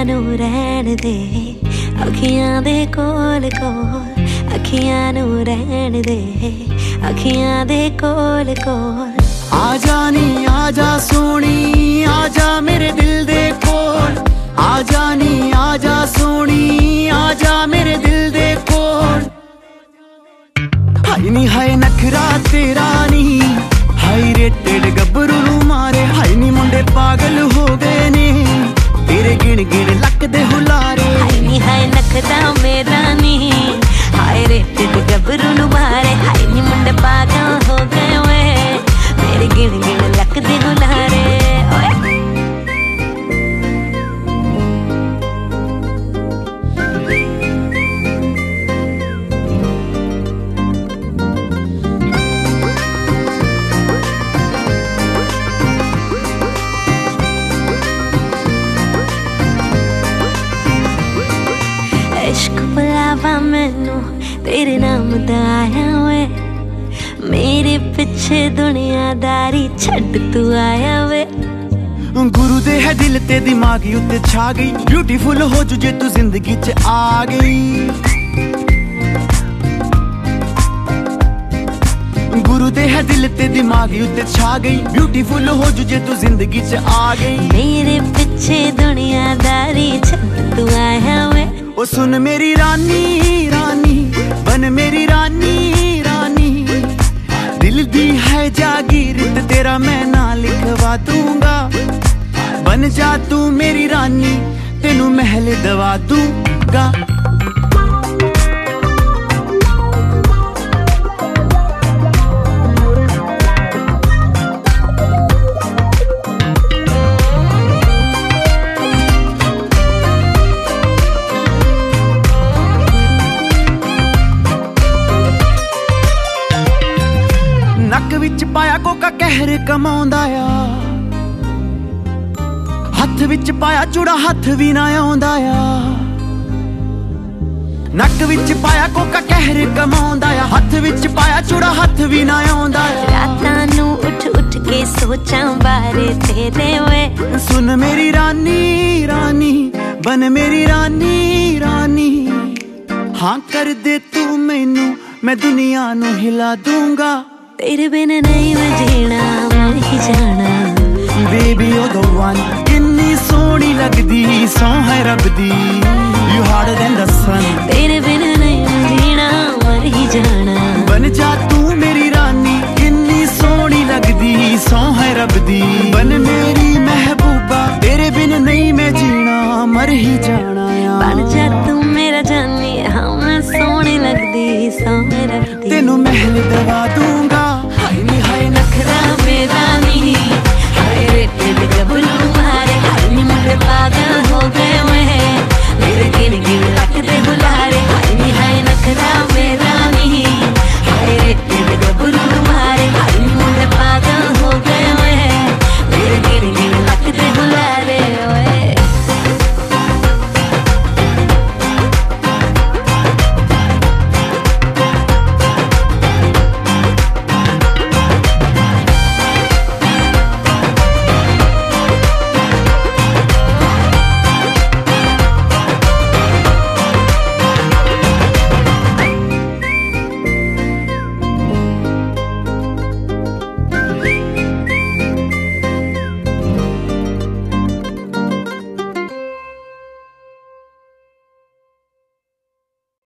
ਅੱਖੀਆਂ ਨੂੰ ਰਹਿਣ ਦੇ। ਅੱਖੀਆਂ ਦੇ ਕੋਲ ਕੋਲ, ਅੱਖੀਆਂ ਨੂੰ ਰਹਿਣ ਦੇ। ਅੱਖੀਆਂ ਦੇ ਕੋਲ ਕੋਲ। ਆ ਜਾ ਨੀ, ਆ ਜਾ ਸੋਣੀ, ਆ ਜਾ ਮੇਰੇ ਦਿਲ ਦੇ ਕੋਲ। ਆ ਇਸ਼ਕ ਬੁਲਾਵਾ ਮੈਨੂੰ ਤੇਰੇ ਨਾਮ ਦਾ ਆਇਆ ਵੇ ਮੇਰੇ ਪਿੱਛੇ ਦੁਨੀਆਦਾਰੀ ਛੱਡ ਤੂੰ ਆਇਆ ਵੇ ਗੁਰੂ ਦੇ ਹੈ ਦਿਲ ਤੇ ਦਿਮਾਗ ਉੱਤੇ ਛਾ ਗਈ ਬਿਊਟੀਫੁਲ ਹੋ ਜੂ ਜੇ ਤੂੰ ਜ਼ਿੰਦਗੀ 'ਚ ਆ ਗਈ ਗੁਰੂ ਦੇ ਹੈ ਦਿਲ ਤੇ ਦਿਮਾਗ ਉੱਤੇ ਛਾ ਗਈ ਬਿਊਟੀਫੁਲ ਹੋ ਜੂ ਜੇ ਤੂੰ ਜ਼ਿੰਦਗੀ 'ਚ ਆ ਗਈ ਮੇਰੇ ਪਿੱਛੇ ਦੁਨੀਆਦਾਰੀ ਛੱਡ ਤੂੰ ਆਇਆ ਵੇ ਉਹ ਸੁਣ ਮੇਰੀ ਰਾਨੀ ਰਾਨੀ, ਬਨ ਮੇਰੀ ਰਾਨੀ ਰਾਨੀ। ਦਿਲ ਦੀ ਹੈ ਜਾਗੀਰ ਤੇਰਾ ਮੈਂ ਨਾਂ ਲਿਖਵਾ ਦੂੰਗਾ। ਬਨ ਜਾ ਤੂੰ ਮੇਰੀ ਰਾਨੀ, ਤੈਨੂੰ ਮਹਿਲ ਦਵਾ ਦੂੰਗਾ। ਵਿੱਚ ਪਾਇਆ ਕੋਕਾ ਕਹਿਰ ਕਮਾਉਂਦਾ ਆ। ਹੱਥ ਵਿੱਚ ਪਾਇਆ ਚੂੜਾ ਹੱਥ ਵੀ ਨਾ ਆਉਂਦਾ ਆ। ਨੱਕ ਵਿੱਚ ਪਾਇਆ ਕੋਕਾ ਕਹਿਰ ਕਮਾਉਂਦਾ ਆ। ਹੱਥ ਵਿੱਚ ਪਾਇਆ ਚੂੜਾ ਹੱਥ ਵੀ ਨਾ ਆਉਂਦਾ ਰਾਤਾਂ ਨੂੰ ਉੱਠ ਉੱਠ ਕੇ ਸੋਚਾਂ ਬਾਰੇ ਤੇਰੇ ਵੇ। ਸੁਣ ਮੇਰੀ ਰਾਨੀ ਰਾਨੀ ਬਨ ਮੇਰੀ ਰਾਨੀ ਰਾਨੀ। ਹਾਂ ਕਰ ਦੇ ਤੂੰ ਮੈਨੂੰ ਮੈਂ ਦੁਨੀਆ ਨੂੰ ਹਿਲਾ ਦੂੰਗਾ। ਤੇਰੇ ਬਿਨ ਨਹੀਂ ਮੈਂ ਜੀਣਾ ਮਰ ਹੀ ਜਾਣਾ। ਬੇਬੀ ਯੂ the one ਕਿੰਨੀ ਸੋਹਣੀ ਲੱਗਦੀ ਸੌ ਹੈ ਰੱਬ ਦੀ। You harder than the sun ਤੇਰੇ ਬਿਨ ਨਹੀਂ ਮੈਂ ਜੀਣਾ ਮਰ ਹੀ ਜਾਣਾ। ਬਨ ਜਾ ਤੂੰ ਮੇਰੀ ਰਾਨੀ ਕਿੰਨੀ ਸੋਹਣੀ ਲੱਗਦੀ ਸੌ ਹੈ ਰੱਬ ਦੀ। ਬਨ ਮੇਰੀ ਮਹਿਬੂਬਾ ਤੇਰੇ ਬਿਨ ਨਹੀਂ ਮੈਂ ਜੀਣਾ ਮਰ ਹੀ ਜਾਣਾ ਬਣ ਜਾ ਤੂੰ ਮੇਰਾ ਜਾਨੀ ਹਾਂ ਮੈਂ ਸੋਹਣੀ ਲੱਗਦੀ ਸੋ ਮੇਰਾ ਦੀ। ਤੈਨੂੰ ਮਹਿਲ ਦਵਾ ਦੂੰਗਾ